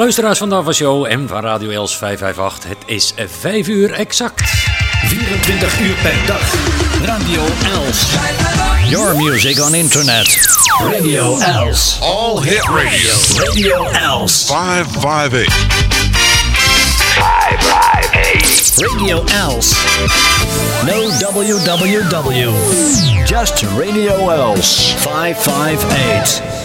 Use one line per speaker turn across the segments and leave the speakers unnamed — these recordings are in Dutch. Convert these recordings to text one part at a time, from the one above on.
Luisteraars van de Ava Show en van Radio Els 558. Het is 5 uur exact.
24 uur per dag. Radio Els. Your music on internet. Radio Els.
All hit radio.
Radio Els.
558.
558. Radio Els. No www. Just Radio Els. 558.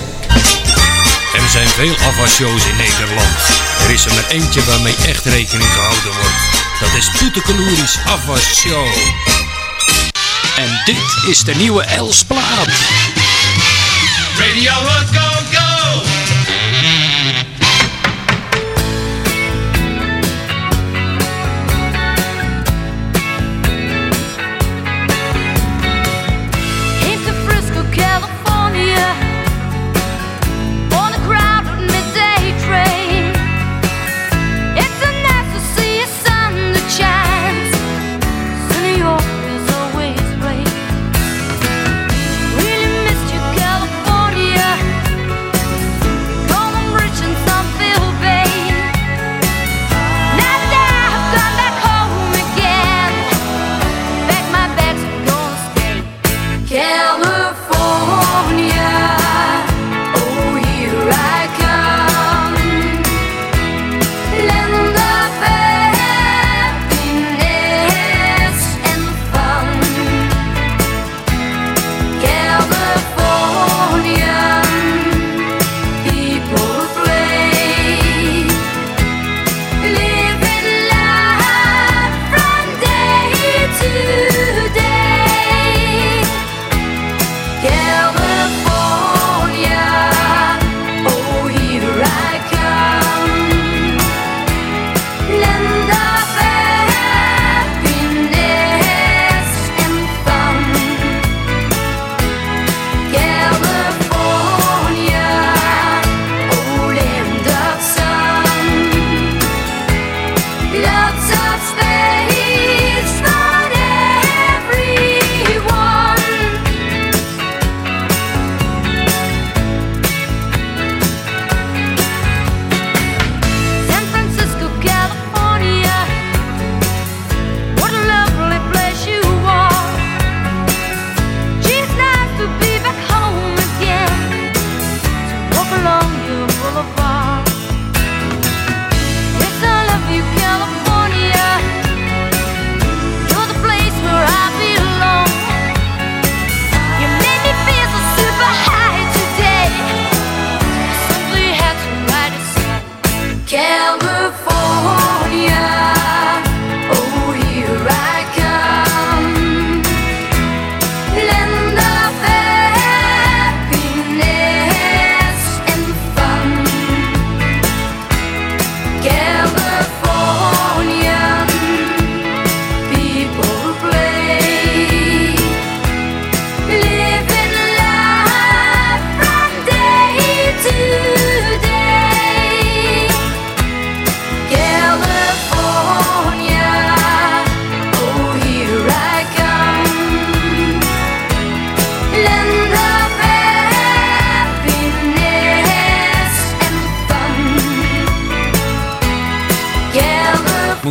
Er zijn veel afwasshows in Nederland. Er is er maar eentje waarmee echt rekening gehouden wordt. Dat is Poetekeloeris Afwasshow. En dit is de nieuwe Elsplaat.
Radio, let's go, go!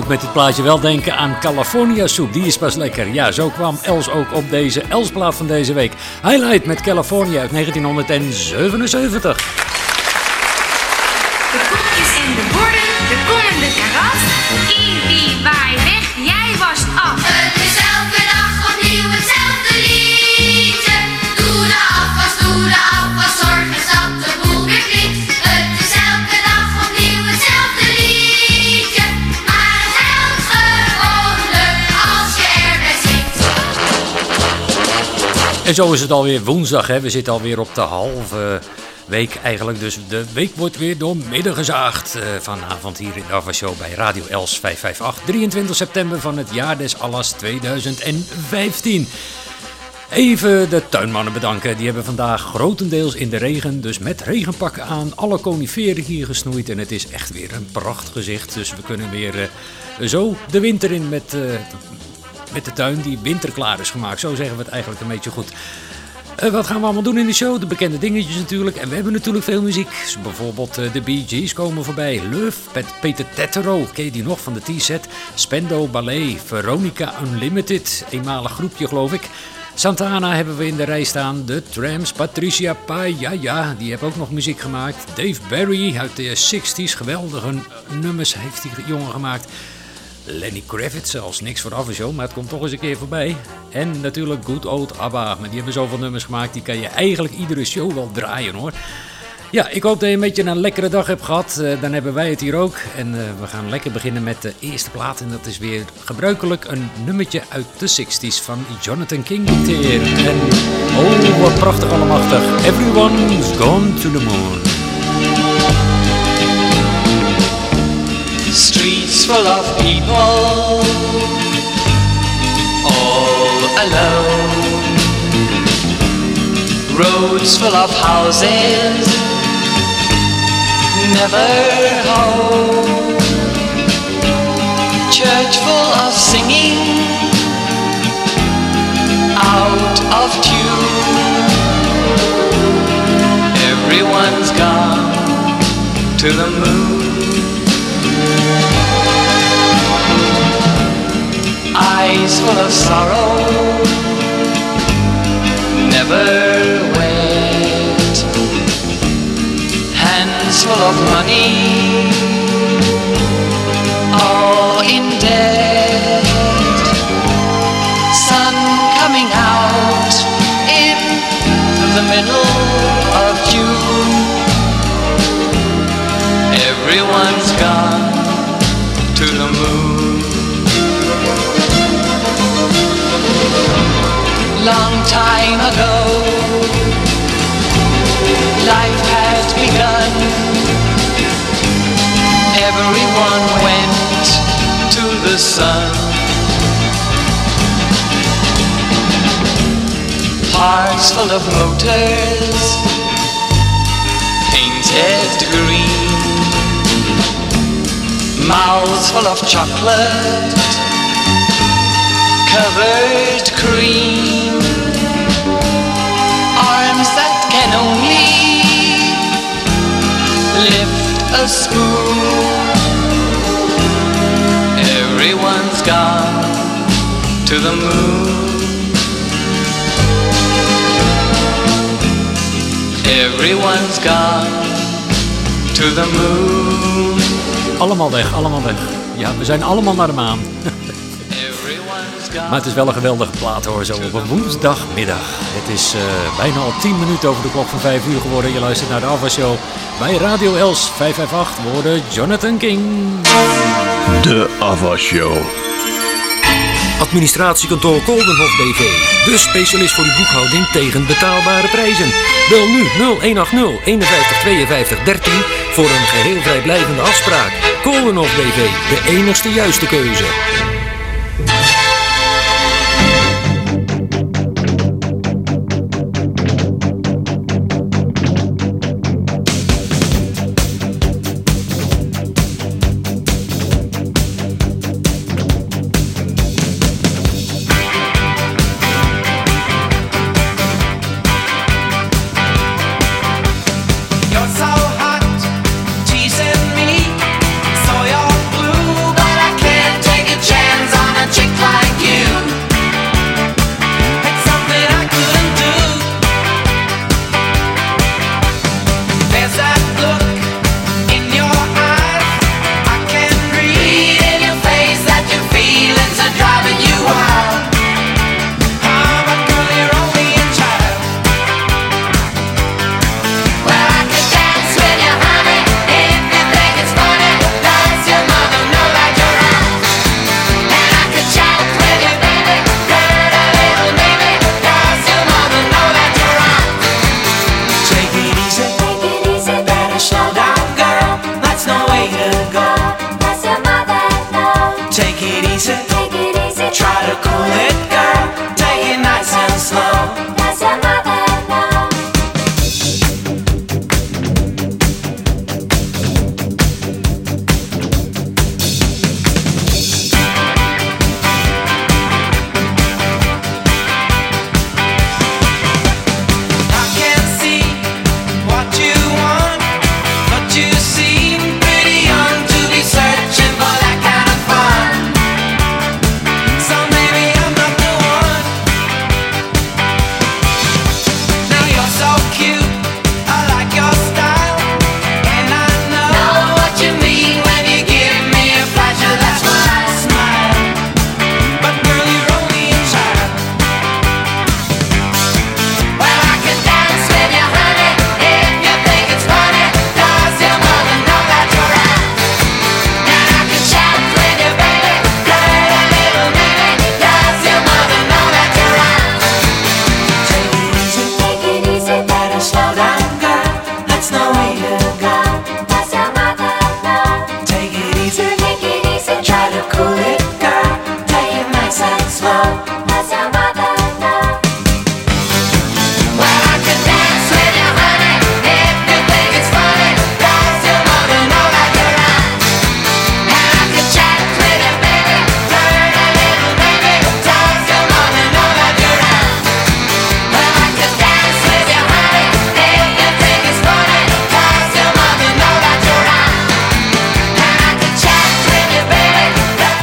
Met dit plaatje wel denken aan California soep. Die is pas lekker. Ja, zo kwam Els ook op deze Elsplaat van deze week. Highlight met California uit 1977.
En
zo is het alweer woensdag. Hè. We zitten alweer op de halve week eigenlijk. Dus de week wordt weer door midden gezaagd. eh, vanavond hier in de Show bij Radio Els 558. 23 september van het jaar des Allas 2015. Even de tuinmannen bedanken. Die hebben vandaag grotendeels in de regen, dus met regenpakken aan, alle coniferen hier gesnoeid. En het is echt weer een prachtig gezicht. Dus we kunnen weer eh, zo de winter in met, eh, met de tuin die winterklaar is gemaakt. Zo zeggen we het eigenlijk een beetje goed. Eh, wat gaan we allemaal doen in de show? De bekende dingetjes natuurlijk. En we hebben natuurlijk veel muziek. Dus bijvoorbeeld eh, de Bee Gees komen voorbij. Luf, Pet, Peter Tettero, ken je die nog van de T-set? Spendo Ballet, Veronica Unlimited, eenmalig groepje geloof ik. Santana hebben we in de rij staan. De Trams, Patricia Pai, ja ja, die heeft ook nog muziek gemaakt. Dave Barry uit de 60s, geweldige nummers heeft die jongen gemaakt. Lenny Kravitz zelfs, niks voor de aftershow, maar het komt toch eens een keer voorbij. En natuurlijk Good Old ABBA, maar die hebben zoveel nummers gemaakt, die kan je eigenlijk iedere show wel draaien hoor. Ja, ik hoop dat je een beetje een lekkere dag hebt gehad. Eh, dan hebben wij het hier ook. En eh, we gaan lekker beginnen met de eerste plaat. En dat is weer gebruikelijk een nummertje uit de 60s van Jonathan King. En oh, wat prachtig allemachtig. Everyone's gone to the moon.
Full of people, all alone. Roads full of houses, never home. Church full of singing, out of tune. Everyone's gone to the moon. Eyes full of sorrow, never wet, hands full of money, all in debt, sun coming out in the middle long time ago. Life had begun. Everyone went to the sun. Hearts full of motors, painted green. Mouths full of chocolate covered cream arms that can only lift a spoon everyone's gone to the moon everyone's gone to the moon
Allemaal weg, allemaal weg. Ja, we zijn allemaal naar de maan. Maar het is wel een geweldige plaat hoor, zo op een woensdagmiddag. Het is eh, bijna al 10 minuten over de klok van 5 uur geworden. Je luistert naar de Alpha Show bij Radio Els 558 worden Jonathan King.
De Ava Show.
Administratiekantoor Koldenhof BV. De specialist voor uw boekhouding tegen betaalbare prijzen. Bel nu 0180 51 52 13 voor een geheel vrijblijvende afspraak. Koldenhof BV, de enigste juiste keuze.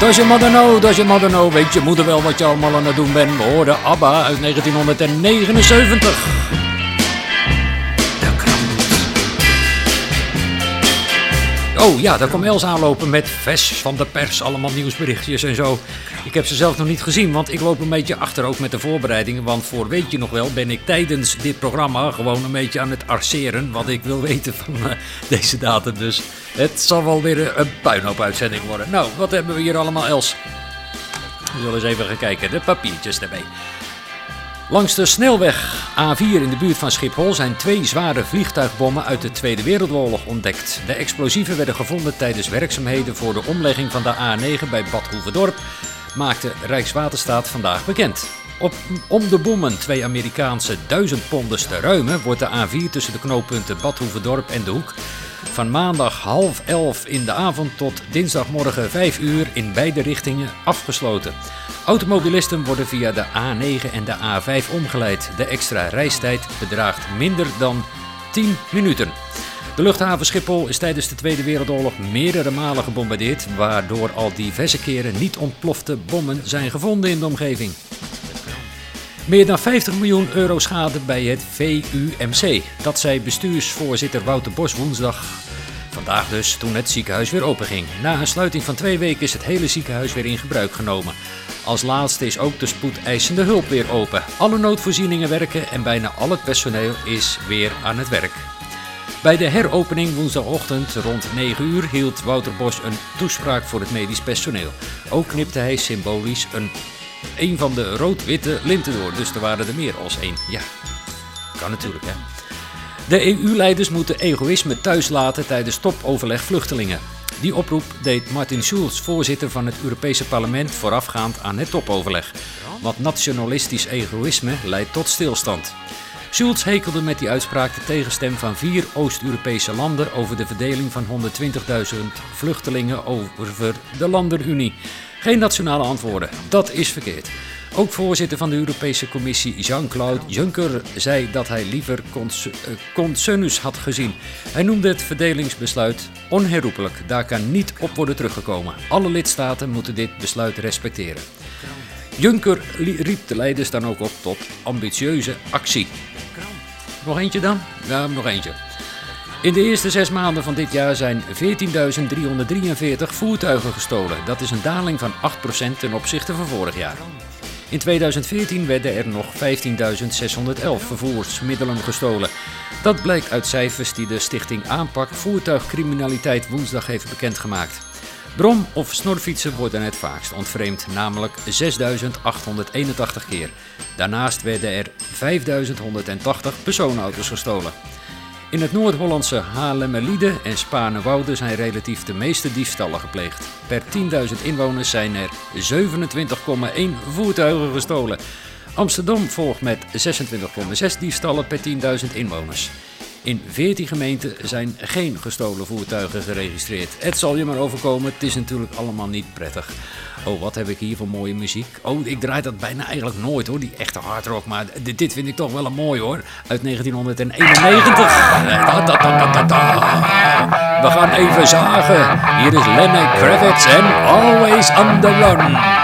Does your mother know, does your mother know. Weet je moeder wel wat je allemaal aan het doen bent? We hoorden ABBA uit 1979. Oh ja, daar kwam Els aanlopen met vers van de pers, allemaal nieuwsberichtjes en zo. Ik heb ze zelf nog niet gezien, want ik loop een beetje achter ook met de voorbereidingen. Want voor weet je nog wel, ben ik tijdens dit programma gewoon een beetje aan het arceren. Wat ik wil weten van eh, deze datum. Dus het zal wel weer een puinhoop uitzending worden. Nou, wat hebben we hier allemaal, Els? We zullen eens even gaan kijken. De papiertjes erbij. Langs de snelweg A4 in de buurt van Schiphol zijn twee zware vliegtuigbommen uit de Tweede Wereldoorlog ontdekt. De explosieven werden gevonden tijdens werkzaamheden voor de omlegging van de A9 bij Bad Hoeverdorp, maakte Rijkswaterstaat vandaag bekend. Op, om de bommen, twee Amerikaanse duizendponders te ruimen, wordt de A4 tussen de knooppunten Bad Hoeverdorp en De Hoek van maandag half elf in de avond tot dinsdagmorgen 5 uur in beide richtingen afgesloten. Automobilisten worden via de A9 en de A5 omgeleid. De extra reistijd bedraagt minder dan 10 minuten. De luchthaven Schiphol is tijdens de Tweede Wereldoorlog meerdere malen gebombardeerd, waardoor al diverse keren niet ontplofte bommen zijn gevonden in de omgeving. Meer dan 50 miljoen euro schade bij het VUMC. Dat zei bestuursvoorzitter Wouter Bos woensdag. Vandaag dus, toen het ziekenhuis weer openging. Na een sluiting van twee weken is het hele ziekenhuis weer in gebruik genomen. Als laatste is ook de spoedeisende hulp weer open. Alle noodvoorzieningen werken en bijna al het personeel is weer aan het werk. Bij de heropening woensdagochtend rond 9 uur hield Wouter Bos een toespraak voor het medisch personeel. Ook knipte hij symbolisch een, een van de rood-witte linten door. Dus er waren er meer als één. Ja, kan natuurlijk hè. De EU-leiders moeten egoïsme thuis laten tijdens topoverleg vluchtelingen. Die oproep deed Martin Schulz, voorzitter van het Europese parlement, voorafgaand aan het topoverleg. Want nationalistisch egoïsme leidt tot stilstand. Schulz hekelde met die uitspraak de tegenstem van vier Oost-Europese landen over de verdeling van 120.000 vluchtelingen over de landenunie. Geen nationale antwoorden, dat is verkeerd. Ook voorzitter van de Europese Commissie Jean-Claude Juncker zei dat hij liever cons- eh, consensus had gezien. Hij noemde het verdelingsbesluit onherroepelijk. Daar kan niet op worden teruggekomen. Alle lidstaten moeten dit besluit respecteren. Juncker riep de leiders dan ook op tot ambitieuze actie. Nog eentje dan? Ja, nog eentje. In de eerste zes maanden van dit jaar zijn 14.343 voertuigen gestolen. Dat is een daling van 8% ten opzichte van vorig jaar. In 2014 werden er nog 15.611 vervoersmiddelen gestolen. Dat blijkt uit cijfers die de stichting Aanpak Voertuigcriminaliteit woensdag heeft bekendgemaakt. Brom- of snorfietsen worden het vaakst ontvreemd, namelijk 6.881 keer. Daarnaast werden er 5.180 personenauto's gestolen. In het Noord-Hollandse Haarlemmerliede en Spaarnwoude zijn relatief de meeste diefstallen gepleegd. Per 10.000 inwoners zijn er 27,1 voertuigen gestolen. Amsterdam volgt met 26,6 diefstallen per 10.000 inwoners. In 14 gemeenten zijn geen gestolen voertuigen geregistreerd. Het zal je maar overkomen, het is natuurlijk allemaal niet prettig. Oh, wat heb ik hier voor mooie muziek. Oh, ik draai dat bijna eigenlijk nooit hoor, die echte hardrock. Maar dit, vind ik toch wel een mooi hoor. Uit 1991. Da, da, da, da, da, da. We gaan even zagen. Hier is Lenny Kravitz en Always on the Run.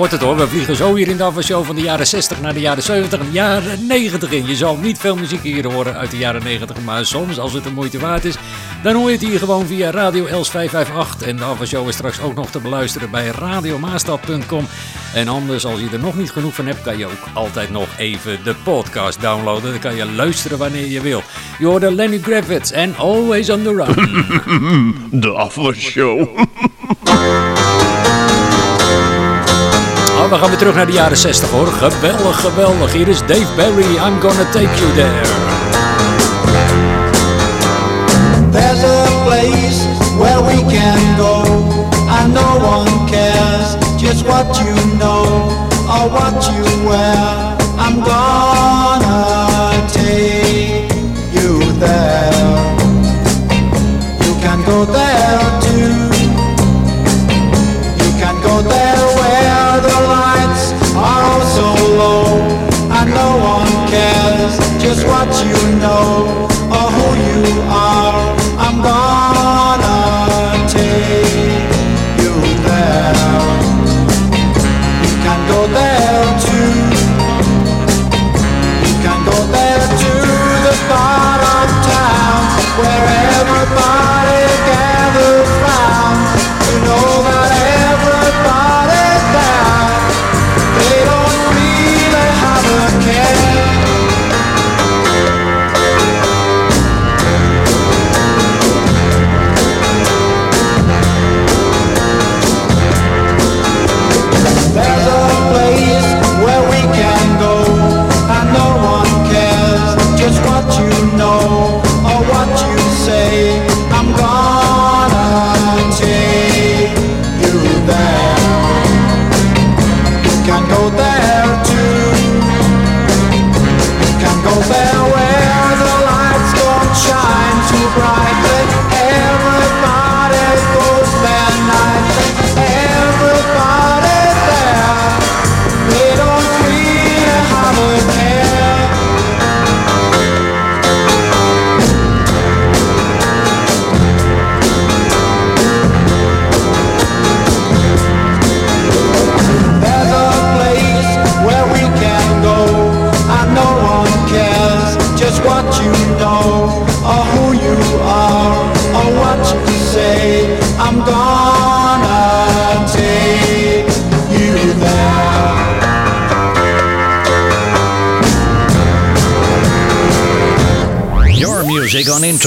Hoort het hoor. We vliegen zo hier in de show van de jaren 60 naar de jaren 70 en de jaren 90 in. Je zal niet veel muziek hier horen uit de jaren 90, maar soms, als het de moeite waard is, dan hoor je het hier gewoon via Radio Els 558. En de show is straks ook nog te beluisteren bij radiomaastad.com. En anders, als je er nog niet genoeg van hebt, kan je ook altijd nog even de podcast downloaden. Dan kan je luisteren wanneer je wil. Je hoorde Lenny Kravitz en Always on the Run.
De afwasshow.
Oh, we gaan weer terug naar de jaren 60 hoor. Geweldig, geweldig. Hier is Dave Barry. I'm gonna take you there.
There's a place where we can go, and no one cares just what you know or what you wear. I'm gonna what you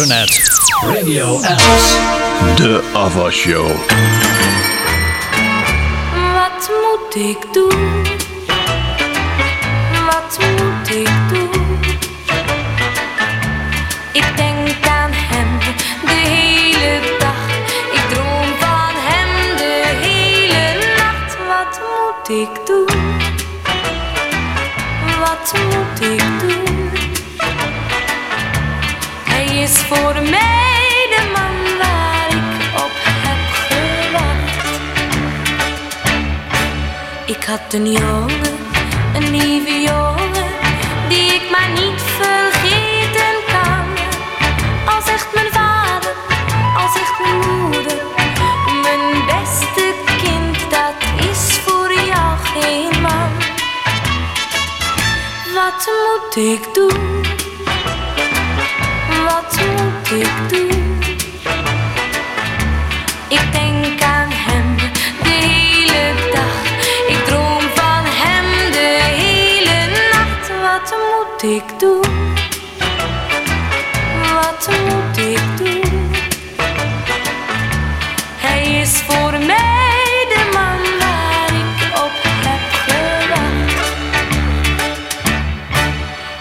internet. Radio Els.
De afwasshow.
Wat moet ik doen? Had een jongen, een lieve jongen, die ik maar niet vergeten kan. Al zegt mijn vader, al zegt mijn moeder, mijn beste kind, dat is voor jou geen man. Wat moet ik doen?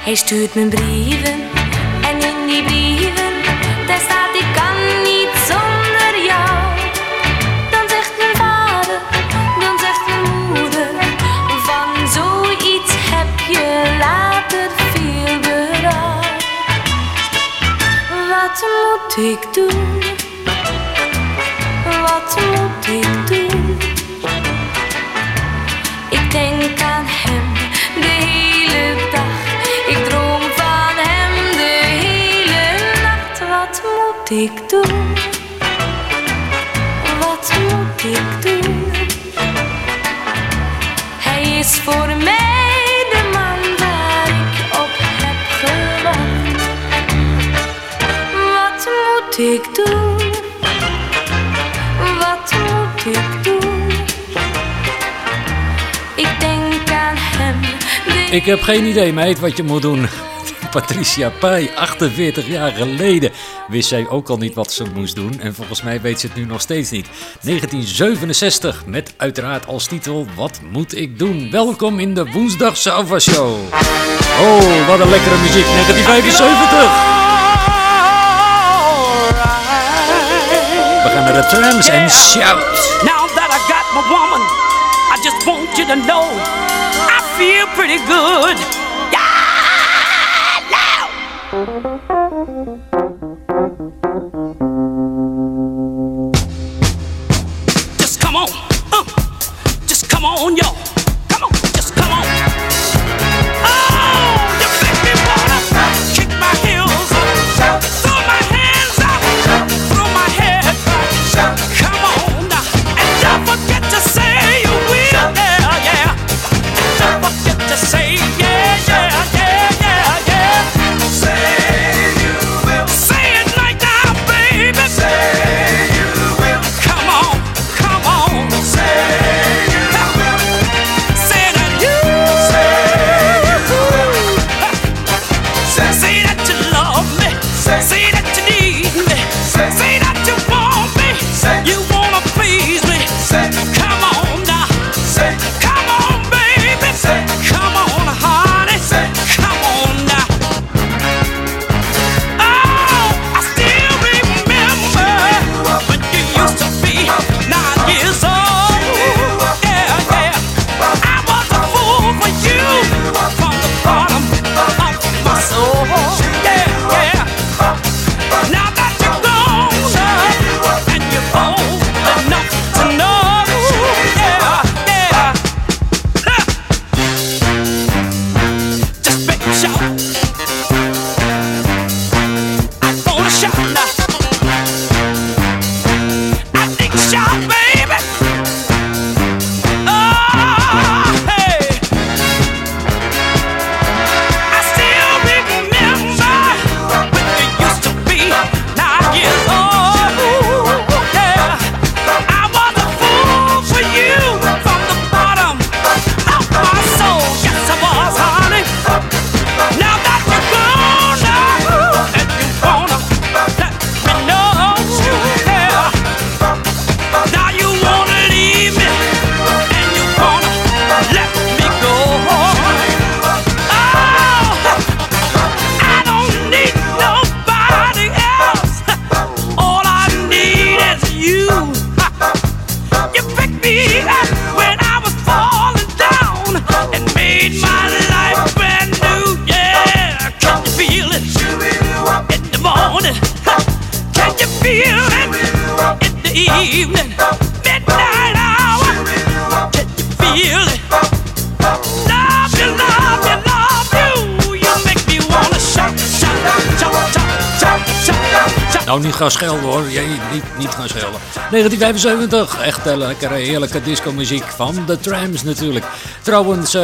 Hij stuurt me brieven en in die brieven daar staat ik kan niet zonder jou. Dan zegt mijn vader, dan zegt mijn moeder, van zoiets heb je later veel berouw. Wat moet ik Ik
heb
geen idee, meid, wat je moet doen. Patricia Pai, 48 jaar geleden, wist zij ook al niet wat ze moest doen. En volgens mij weet ze het nu nog steeds niet. 1967, met uiteraard als titel Wat moet ik doen? Welkom in de Woensdag Salva Show. Oh, wat een lekkere muziek, 1975. We gaan naar de trams en shout.
Now that I got my woman, I just want you to know feel pretty good. Yeah, now.
Nou, niet gaan schelden hoor. Jij, niet, niet gaan schelden. 1975, echt lekkere, heerlijke disco-muziek van de Trams natuurlijk. Trouwens, eh,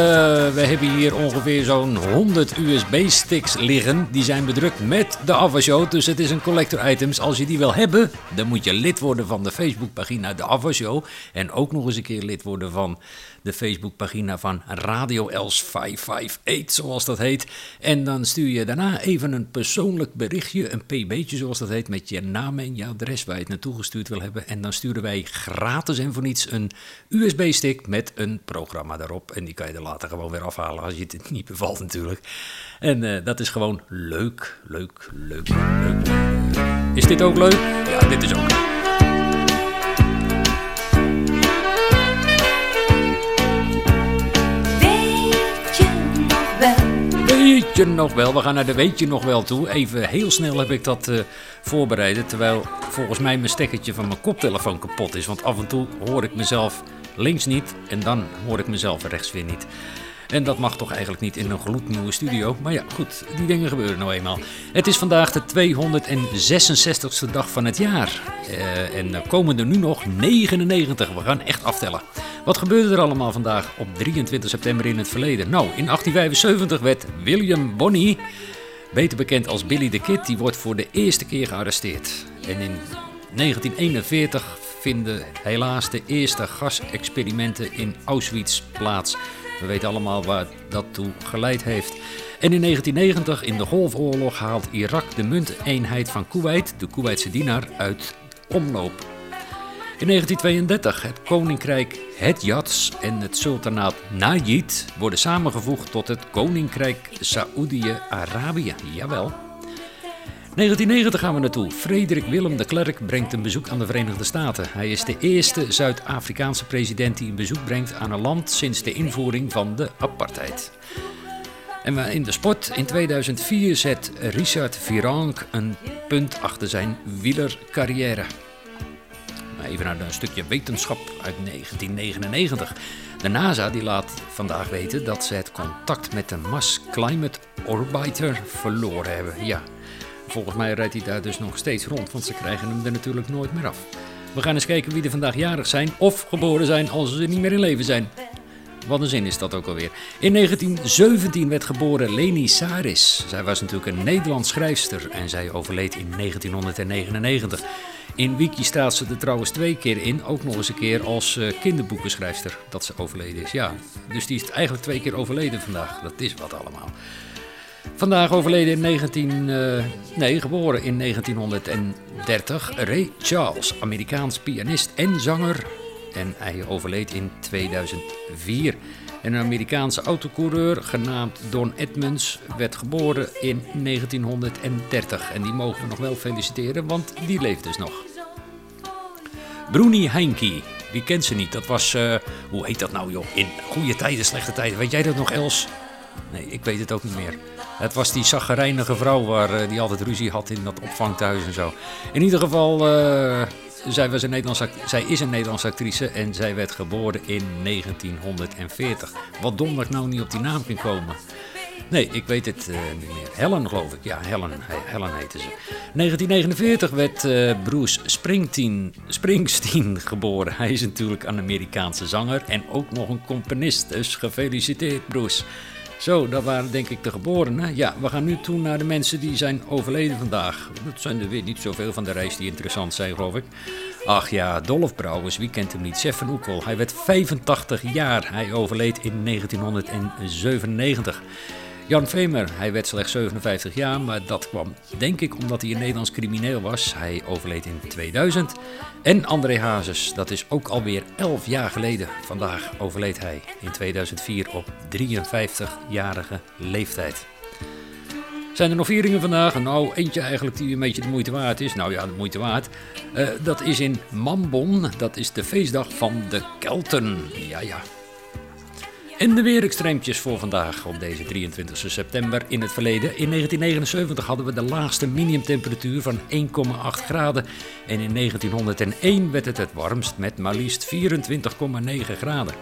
we hebben hier ongeveer zo'n 100 USB-sticks liggen. Die zijn bedrukt met de Ava Show, dus het is een collector items. Als je die wil hebben, dan moet je lid worden van de Facebookpagina De Ava Show. En ook nog eens een keer lid worden van de Facebookpagina van Radio Els 558, zoals dat heet. En dan stuur je daarna even een persoonlijk berichtje, een pb'tje zoals dat heet, met je naam en je adres waar je het naartoe gestuurd wil hebben. En dan sturen wij gratis en voor niets een USB-stick met een programma daarop. En die kan je er later gewoon weer afhalen als je het niet bevalt natuurlijk. En eh, dat is gewoon leuk, leuk, leuk, leuk. Is dit ook leuk? Ja, dit is ook leuk.
Nog wel?
We gaan naar de weet je nog wel toe. Even heel snel heb ik dat eh voorbereid. Terwijl volgens mij mijn stekkertje van mijn koptelefoon kapot is. Want af en toe hoor ik mezelf links niet en dan hoor ik mezelf rechts weer niet. En dat mag toch eigenlijk niet in een gloednieuwe studio. Maar ja, goed, die dingen gebeuren nou eenmaal. Het is vandaag de 266ste dag van het jaar. Eh, en er komen er nu nog 99. We gaan echt aftellen. Wat gebeurde er allemaal vandaag op 23 september in het verleden? Nou, in 1875 werd William Bonney, beter bekend als Billy the Kid, die wordt voor de eerste keer gearresteerd. En in 1941 vinden helaas de eerste gasexperimenten in Auschwitz plaats. We weten allemaal waar dat toe geleid heeft. En in 1990, in de Golfoorlog, haalt Irak de munteenheid van Kuwait, de Kuwaitse dinar, uit omloop. In 1932 het koninkrijk Hedjats en het sultanaat Najid worden samengevoegd tot het koninkrijk Saoedi-Arabië. Jawel. 1990 gaan we naartoe. Frederik Willem de Klerk brengt een bezoek aan de Verenigde Staten. Hij is de eerste Zuid-Afrikaanse president die een bezoek brengt aan een land sinds de invoering van de apartheid. En in de sport in 2004 zet Richard Virenque een punt achter zijn wielercarrière. Even naar een stukje wetenschap uit 1999. De NASA die laat vandaag weten dat ze het contact met de Mars Climate Orbiter verloren hebben. Ja, volgens mij rijdt hij daar dus nog steeds rond, want ze krijgen hem er natuurlijk nooit meer af. We gaan eens kijken wie er vandaag jarig zijn of geboren zijn als ze niet meer in leven zijn. Wat een zin is dat ook alweer. In 1917 werd geboren Leni Saris. Zij was natuurlijk een Nederlands schrijfster en zij overleed in 1999. In Wiki staat ze er trouwens twee keer in, ook nog eens een keer als eh, kinderboekenschrijfster dat ze overleden is. Ja, dus die is eigenlijk twee keer overleden vandaag. Dat is wat allemaal. Vandaag overleden in 19... eh, nee, geboren in 1930. Ray Charles, Amerikaans pianist en zanger. En hij overleed in 2004. En een Amerikaanse autocoureur genaamd Don Edmonds werd geboren in 1930. En die mogen we nog wel feliciteren, want die leeft dus nog. Bruni Heinke, wie kent ze niet? Dat was, eh, hoe heet dat nou joh? In goede tijden, slechte tijden. Weet jij dat nog Els? Nee, ik weet het ook niet meer. Het was die zaggerijnige vrouw waar, eh, die altijd ruzie had in dat opvangthuis en zo. In ieder geval, eh, zij, was een Nederlandse, zij is een Nederlandse actrice en zij werd geboren in 1940. Wat dom dat ik nou niet op die naam kan komen. Nee, ik weet het eh, niet meer. Helen geloof ik. Ja, Helen, he- Helen heette ze. 1949 werd eh, Bruce Springsteen, geboren. Hij is natuurlijk een Amerikaanse zanger en ook nog een componist. Dus gefeliciteerd Bruce. Zo, dat waren denk ik de geborenen. Ja, we gaan nu toe naar de mensen die zijn overleden vandaag. Dat zijn er weer niet zoveel van de reis die interessant zijn, geloof ik. Ach ja, Dolph Brouwers, wie kent hem niet? Chef van Oekel. Hij werd 85 jaar. Hij overleed in 1997. Jan Vemer, hij werd slechts 57 jaar, maar dat kwam denk ik omdat hij een Nederlands crimineel was. Hij overleed in 2000. En André Hazes, dat is ook alweer 11 jaar geleden. Vandaag overleed hij in 2004 op 53-jarige leeftijd. Zijn er nog vieringen vandaag? Nou, eentje eigenlijk die een beetje de moeite waard is. Nou ja, de moeite waard. Eh, dat is in Mambon. Dat is de feestdag van de Kelten. Ja, ja. En de weerextreempjes voor vandaag op deze 23 september in het verleden. In 1979 hadden we de laagste minimumtemperatuur van 1,8 graden. En in 1901 werd het het warmst met maar liefst 24,9 graden.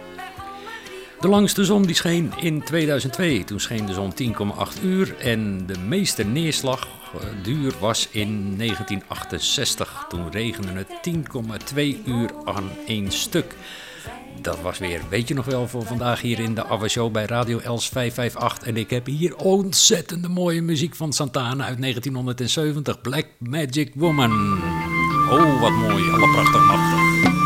De langste zon die scheen in 2002. Toen scheen de zon 10,8 uur. En de meeste neerslagduur was in 1968. Toen regende het 10,2 uur aan één stuk. Dat was weer, weet je nog wel, voor vandaag hier in de Ava Show bij Radio Els 558. En ik heb hier ontzettende mooie muziek van Santana uit 1970. Black Magic Woman. Oh, wat mooi. Alle prachtig machtig.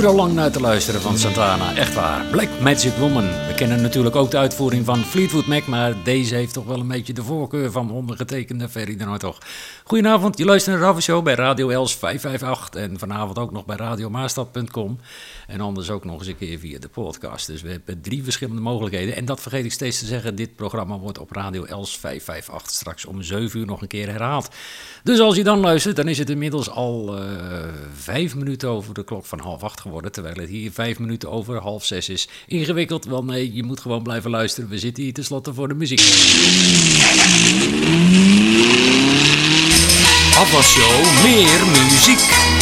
Urenlang naar te luisteren van Santana. Echt waar. Black Magic Woman. We kennen natuurlijk ook de uitvoering van Fleetwood Mac, maar deze heeft toch wel een beetje de voorkeur van ondergetekende Ferry de toch. Goedenavond, je luistert naar de Rave Show bij Radio Els 558 en vanavond ook nog bij radiomaastad.com. En anders ook nog eens een keer via de podcast. Dus we hebben drie verschillende mogelijkheden. En dat vergeet ik steeds te zeggen, dit programma wordt op Radio Els 558 straks om 7 uur nog een keer herhaald. Dus als je dan luistert, dan is het inmiddels al eh, vijf minuten over de klok van half acht geworden. Terwijl het hier vijf minuten over half zes is. Ingewikkeld? Wel nee, je moet gewoon blijven luisteren. We zitten hier tenslotte voor de muziek. Afwasshow, meer muziek.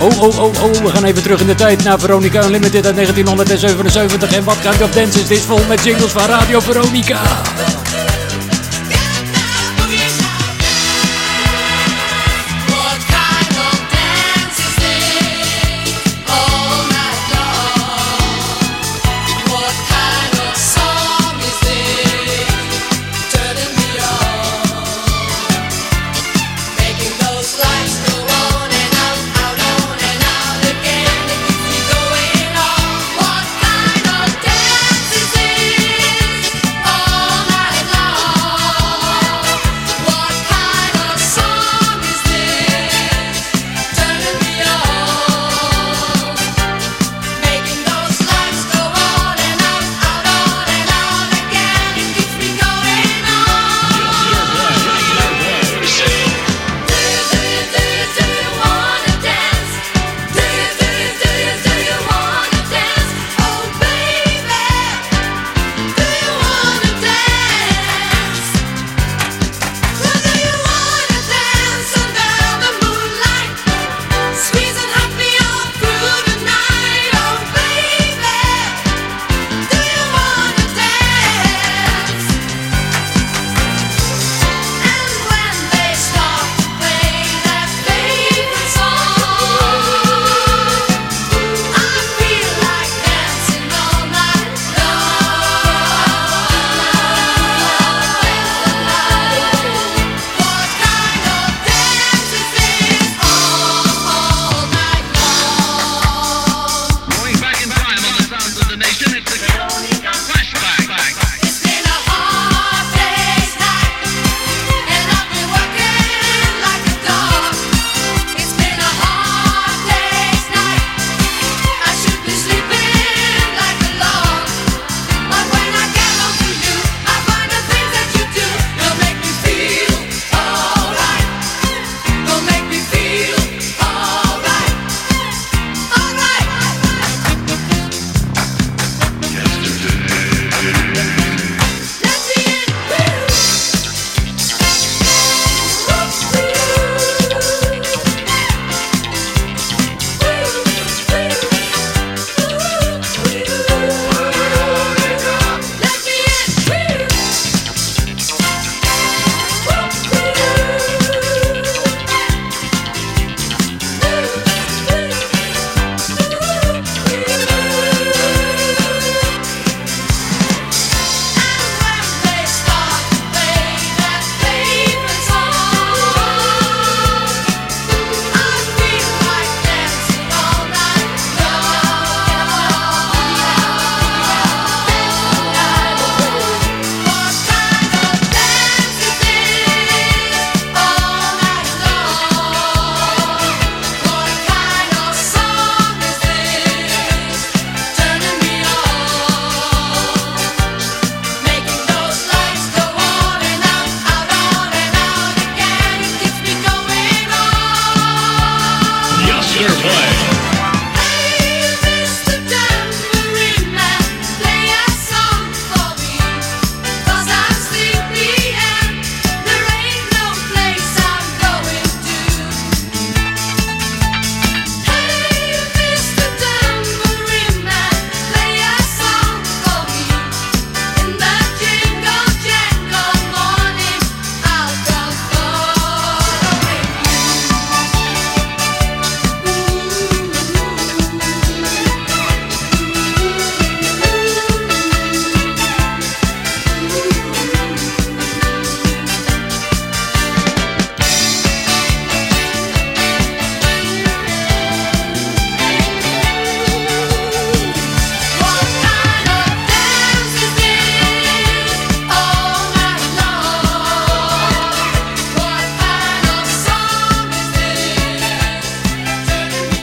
Oh, oh, oh, oh, we gaan even terug in de tijd naar Veronica Unlimited uit 1977. En wat kind of dance is dit vol met jingles van Radio Veronica.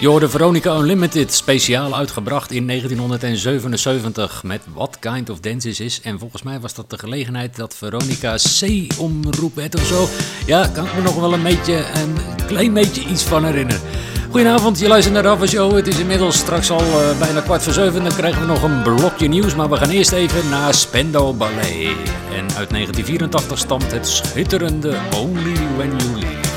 hoorde Veronica Unlimited, speciaal uitgebracht in 1977 met What Kind of Dance Is Is. En volgens mij was dat de gelegenheid dat Veronica C omroep werd of zo. Ja, kan ik me nog wel een beetje, een klein beetje iets van herinneren. Goedenavond, je luistert naar de Rafa Show. Het is inmiddels straks al eh, bijna kwart voor zeven. Dan krijgen we nog een blokje nieuws. Maar we gaan eerst even naar Spendo Ballet. En uit 1984 stamt het schitterende Only When You Leave.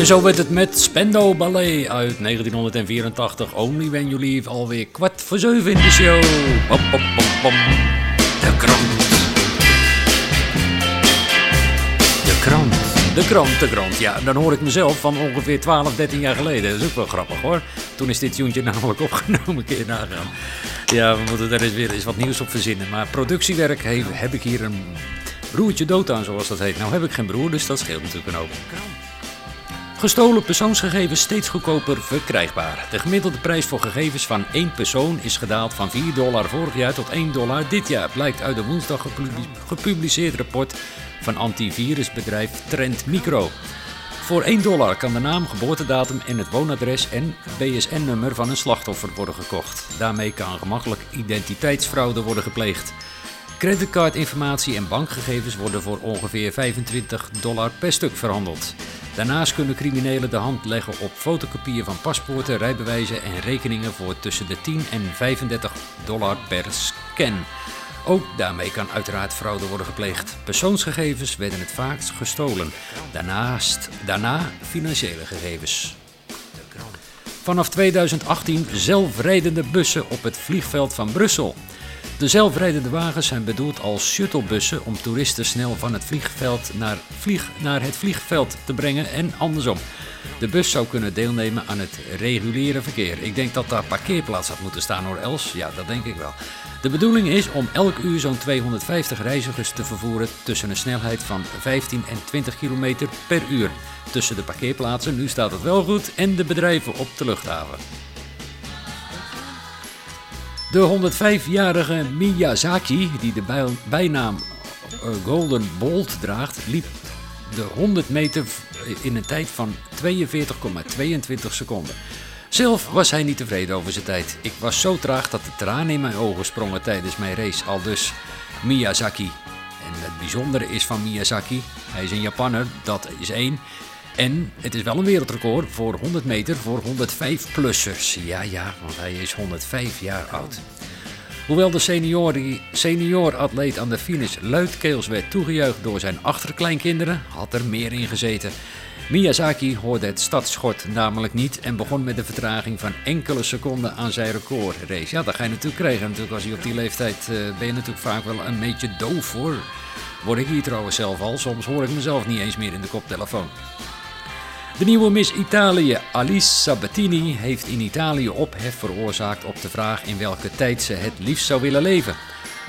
En zo werd het met Spendo Ballet uit 1984. Only When You Leave, alweer kwart voor zeven in de show. De krant. De krant. De
krant, de krant. Ja, dan hoor ik mezelf van ongeveer 12, 13 jaar geleden. Dat is ook wel grappig hoor. Toen is dit joentje namelijk opgenomen, keer nagaan. Ja, we moeten er eens weer eens wat nieuws op verzinnen. Maar productiewerk heb, heb ik hier een broertje dood aan, zoals dat heet. Nou heb ik geen broer, dus dat scheelt natuurlijk een hoop. Gestolen persoonsgegevens steeds goedkoper verkrijgbaar. De gemiddelde prijs voor gegevens van één persoon is gedaald van 4 dollar vorig jaar tot 1 dollar dit jaar, blijkt uit een woensdag gepubli- gepubliceerd rapport van antivirusbedrijf Trend Micro. Voor 1 dollar kan de naam, geboortedatum en het woonadres en BSN-nummer van een slachtoffer worden gekocht. Daarmee kan gemakkelijk identiteitsfraude worden gepleegd. Creditcardinformatie en bankgegevens worden voor ongeveer 25 dollar per stuk verhandeld. Daarnaast kunnen criminelen de hand leggen op fotokopieën van paspoorten, rijbewijzen en rekeningen voor tussen de 10 en 35 dollar per scan. Ook daarmee kan uiteraard fraude worden gepleegd. Persoonsgegevens werden het vaakst gestolen. Daarnaast, daarna financiële gegevens. Vanaf 2018 zelfrijdende bussen op het vliegveld van Brussel. De zelfrijdende wagens zijn bedoeld als shuttlebussen om toeristen snel van het vliegveld naar, vlieg, naar het vliegveld te brengen en andersom. De bus zou kunnen deelnemen aan het reguliere verkeer. Ik denk dat daar parkeerplaats had moeten staan hoor Els. Ja, dat denk ik wel. De bedoeling is om elk uur zo'n 250 reizigers te vervoeren tussen een snelheid van 15 en 20 km per uur. Tussen de parkeerplaatsen, nu staat het wel goed, en de bedrijven op de luchthaven. De 105-jarige Miyazaki, die de bij- bijnaam eh, Golden Bolt draagt, liep de 100 meter in een tijd van 42,22 seconden. Zelf was hij niet tevreden over zijn tijd. Ik was zo traag dat de tranen in mijn ogen sprongen tijdens mijn race, al dus Miyazaki. En het bijzondere is van Miyazaki, hij is een Japanner, dat is één. En het is wel een wereldrecord voor 100 meter voor 105-plussers. Ja, ja, want hij is 105 jaar oud. Hoewel de senior, senior-atleet aan de finish luidkeels werd toegejuicht door zijn achterkleinkinderen, had er meer in gezeten. Miyazaki hoorde het startschot namelijk niet en begon met een vertraging van enkele seconden aan zijn recordrace. Ja, dat ga je natuurlijk krijgen. Natuurlijk, als je op die leeftijd eh, ben je natuurlijk vaak wel een beetje doof hoor. Word ik hier trouwens zelf al. Soms hoor ik mezelf niet eens meer in de koptelefoon. De nieuwe Miss Italië, Alice Sabatini, heeft in Italië ophef veroorzaakt op de vraag in welke tijd ze het liefst zou willen leven.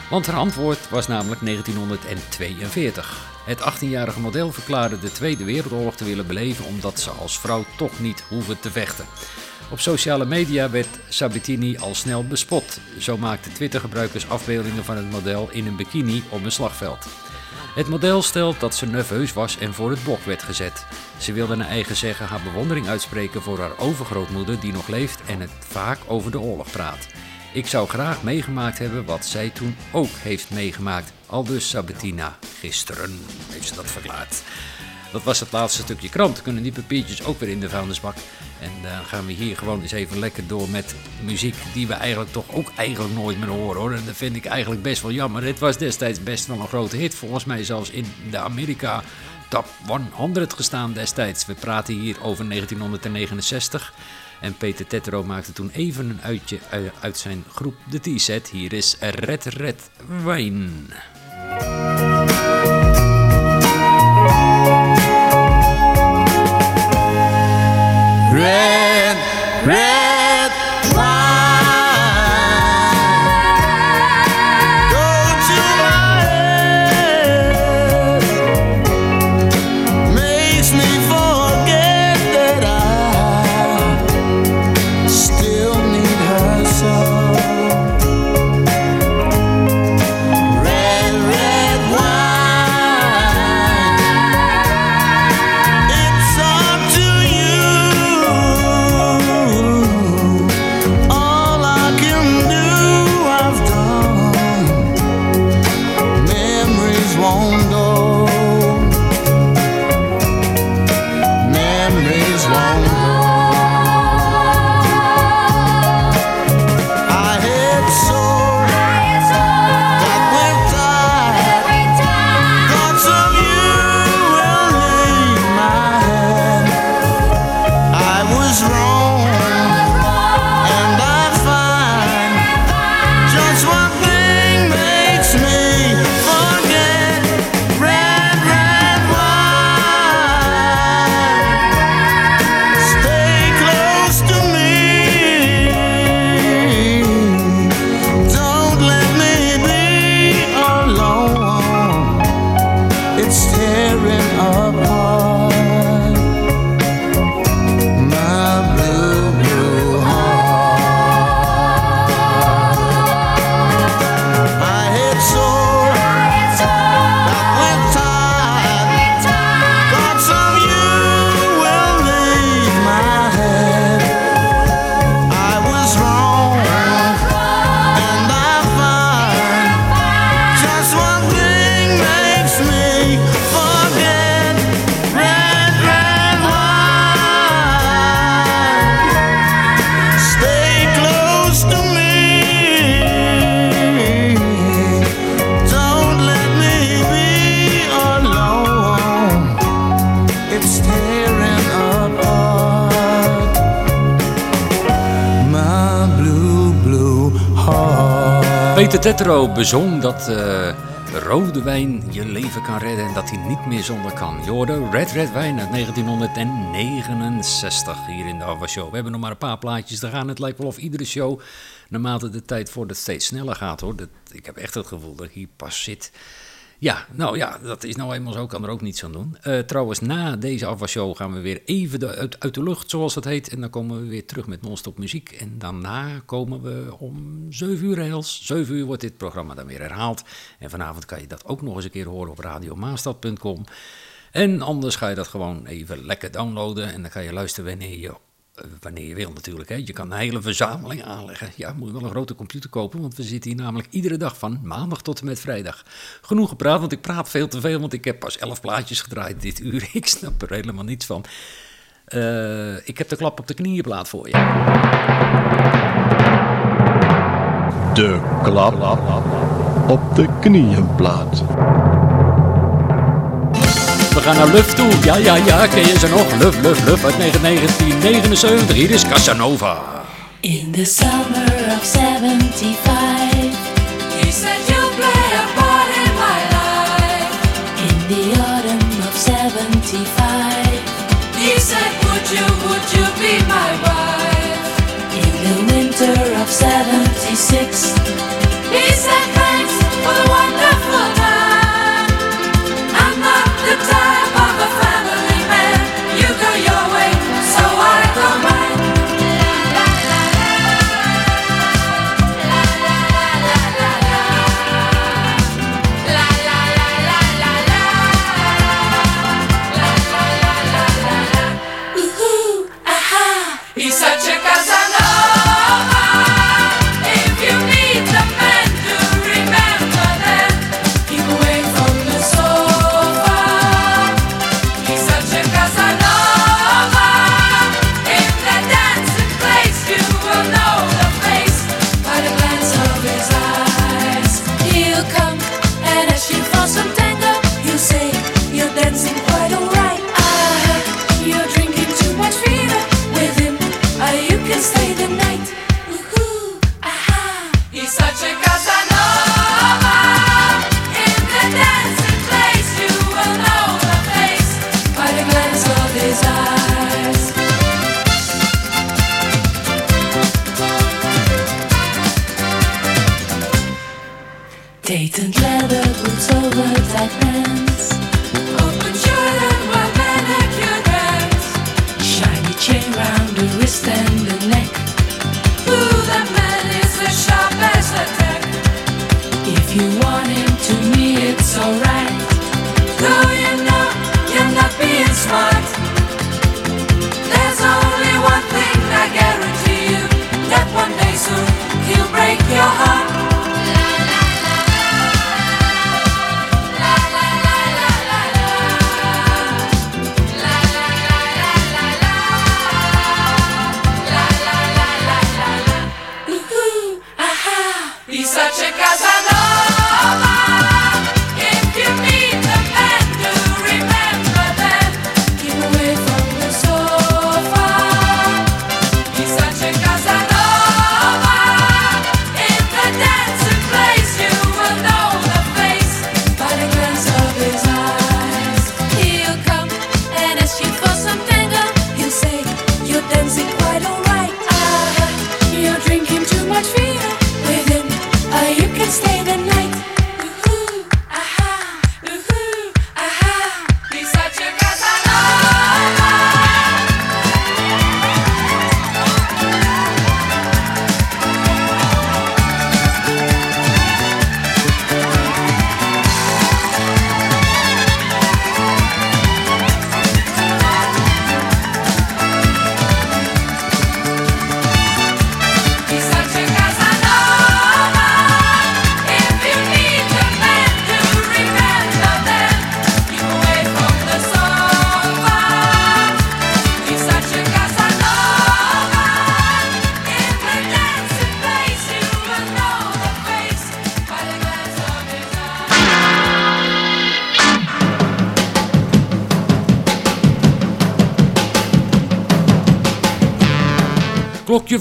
Want haar antwoord was namelijk 1942. Het 18-jarige model verklaarde de Tweede Wereldoorlog te willen beleven omdat ze als vrouw toch niet hoeven te vechten. Op sociale media werd Sabatini al snel bespot. Zo maakten Twitter-gebruikers afbeeldingen van het model in een bikini op een slagveld. Het model stelt dat ze nerveus was en voor het blok werd gezet. Ze wilde naar eigen zeggen haar bewondering uitspreken voor haar overgrootmoeder die nog leeft en het vaak over de oorlog praat. Ik zou graag meegemaakt hebben wat zij toen ook heeft meegemaakt. Aldus Sabatina. Gisteren heeft ze dat verklaard. Dat was het laatste stukje krant. Kunnen die papiertjes ook weer in de vuilnisbak. En dan gaan we hier gewoon eens even lekker door met muziek die we eigenlijk toch ook eigenlijk nooit meer horen hoor. En dat vind ik eigenlijk best wel jammer. Het was destijds best wel een grote hit. Volgens mij zelfs in de Amerika Top 100 gestaan destijds. We praten hier over 1969. En Peter Tetro maakte toen even een uitje eh, uit zijn groep de T-set. Hier is Red Red Wijn.
Red, red
Peter Tetro bezong dat eh, rode wijn je leven kan redden en dat hij niet meer zonder kan. Je Red Red Wijn uit 1969 hier in de Ava Show. We hebben nog maar een paar plaatjes te gaan. Het lijkt wel of iedere show, naarmate de tijd voor het steeds sneller gaat hoor. Dat, ik heb echt het gevoel dat hier pas zit. Ja, nou ja, dat is nou eenmaal zo, kan er ook niets aan doen. Eh, trouwens, na deze afwasshow gaan we weer even de, uit, de lucht, zoals dat heet. En dan komen we weer terug met non-stop muziek. En daarna komen we om 7 uur hels. 7 uur wordt dit programma dan weer herhaald. En vanavond kan je dat ook nog eens een keer horen op radiomaastad.com. En anders ga je dat gewoon even lekker downloaden. En dan kan je luisteren wanneer je wanneer je wil natuurlijk. Hè. Je kan een hele verzameling aanleggen. Ja, moet je wel een grote computer kopen, want we zitten hier namelijk iedere dag van maandag tot en met vrijdag. Genoeg gepraat, want ik praat veel te veel, want ik heb pas elf plaatjes gedraaid dit uur. Ik snap er helemaal niets van. Eh, ik heb de klap op de knieënplaat voor je.
De klap op de knieënplaat.
We gaan naar Luf toe. Ja, ja, ja, ken je ze nog? Luf, Luf, Luf uit 1979. Hier is Casanova.
In the summer of 75,
He said you'll play a part in my life.
in the autumn of 75,
He said, would you, would you be my wife?
in the winter of 76,
He said, thanks for the wonderful time.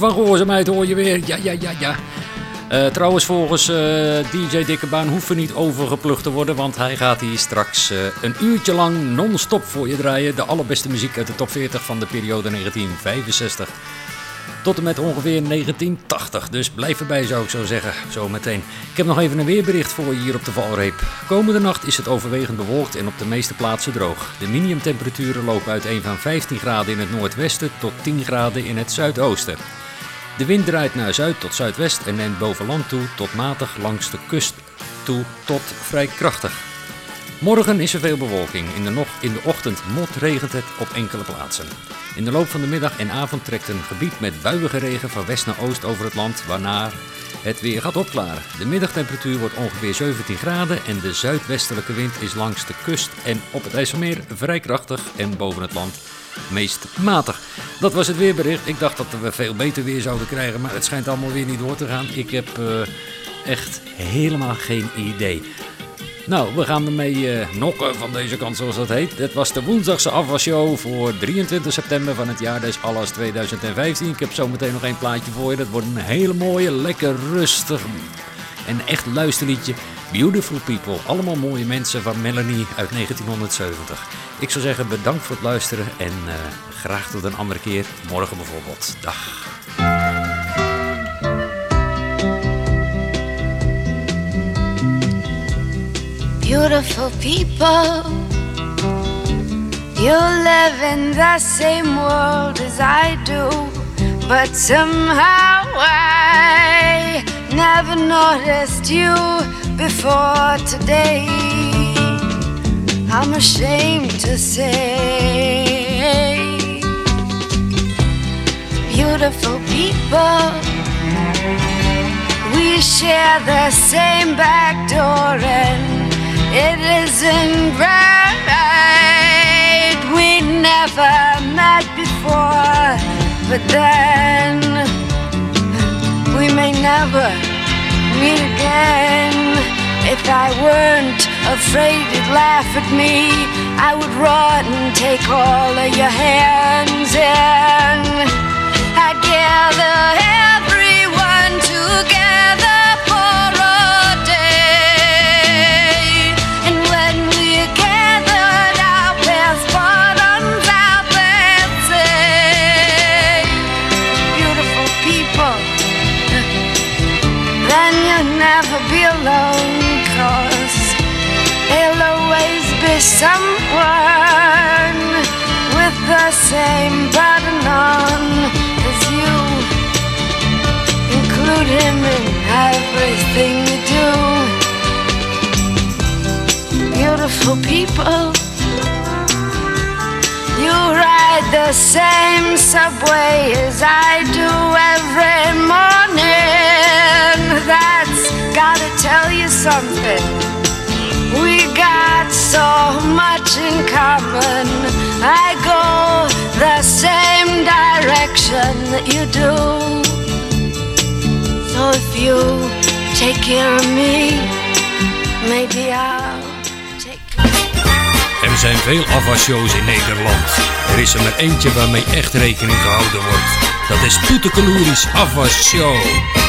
Van gehoorzaamheid hoor je weer. Ja, ja, ja, ja. Eh, trouwens, volgens eh, DJ Dikkebaan hoeven niet overgeplucht te worden, want hij gaat hier straks eh, een uurtje lang non-stop voor je draaien. De allerbeste muziek uit de top 40 van de periode 1965 tot en met ongeveer 1980. Dus blijf erbij zou ik zo zeggen, zo meteen. Ik heb nog even een weerbericht voor je hier op de valreep. Komende nacht is het overwegend bewolkt en op de meeste plaatsen droog. De minimumtemperaturen lopen uiteen van 15 graden in het noordwesten tot 10 graden in het zuidoosten. De wind draait naar zuid tot zuidwest en neemt boven land toe tot matig langs de kust toe tot vrij krachtig. Morgen is er veel bewolking. In de, nog, in de ochtend motregent het op enkele plaatsen. In de loop van de middag en avond trekt een gebied met buiige regen van west naar oost over het land, waarna het weer gaat opklaren. De middagtemperatuur wordt ongeveer 17 graden en de zuidwestelijke wind is langs de kust en op het IJsselmeer vrij krachtig en boven het land meest matig. Dat was het weerbericht. Ik dacht dat we veel beter weer zouden krijgen, maar het schijnt allemaal weer niet door te gaan. Ik heb eh, echt helemaal geen idee. Nou, we gaan ermee eh, nokken van deze kant zoals dat heet. Dit was de woensdagse afwasshow voor 23 september van het jaar des Allas 2015. Ik heb zometeen nog één plaatje voor je. Dat wordt een hele mooie, lekker rustig en echt luisterliedje. Beautiful People, allemaal mooie mensen van Melanie uit 1970. Ik zou zeggen bedankt voor het luisteren en eh, graag tot een andere keer. Morgen bijvoorbeeld. Dag.
Beautiful people, you live in the same world as I do, but somehow I never noticed you before today. I'm ashamed to say, beautiful people. We share the same back door and it isn't right. We never met before, but then we may never meet again. If I weren't afraid you'd laugh at me, I would run and take all of your hands in. I'd gather everyone together same button on as you. Include him in everything you do. Beautiful people, you ride the same subway as I do every morning. That's gotta tell you something. We got so much in common. I go the same direction that you do. So if you take care of me, maybe I'll take
Er zijn veel afwasshows in Nederland. Er is er maar eentje waarmee echt rekening gehouden wordt. Dat is Toetekeloeris Afwasshow.